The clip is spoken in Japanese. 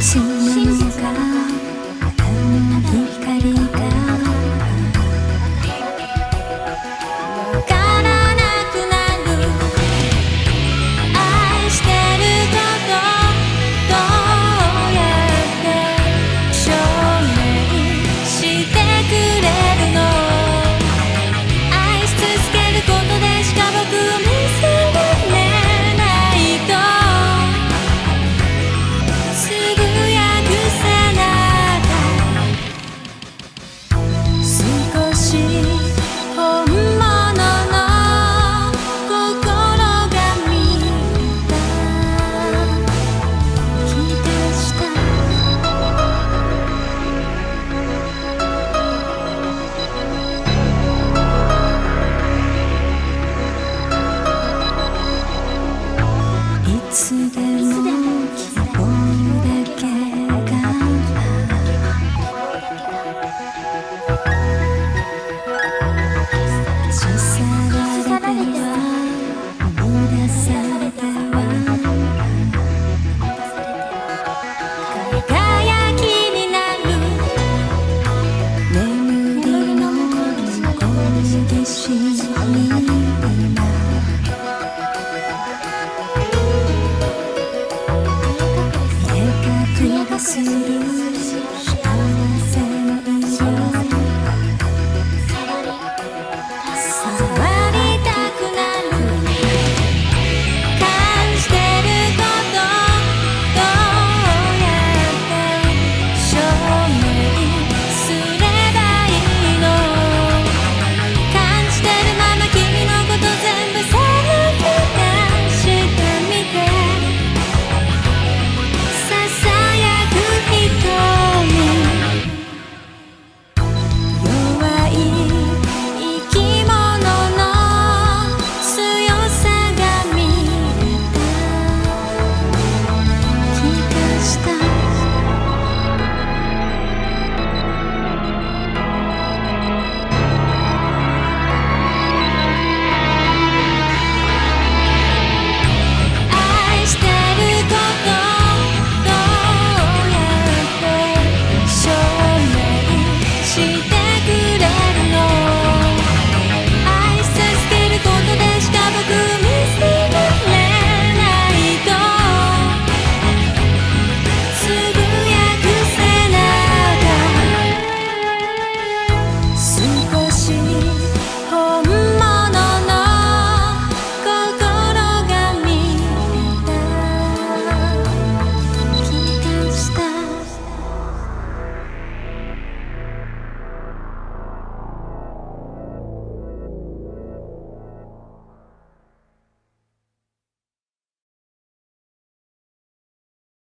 つか光が。か to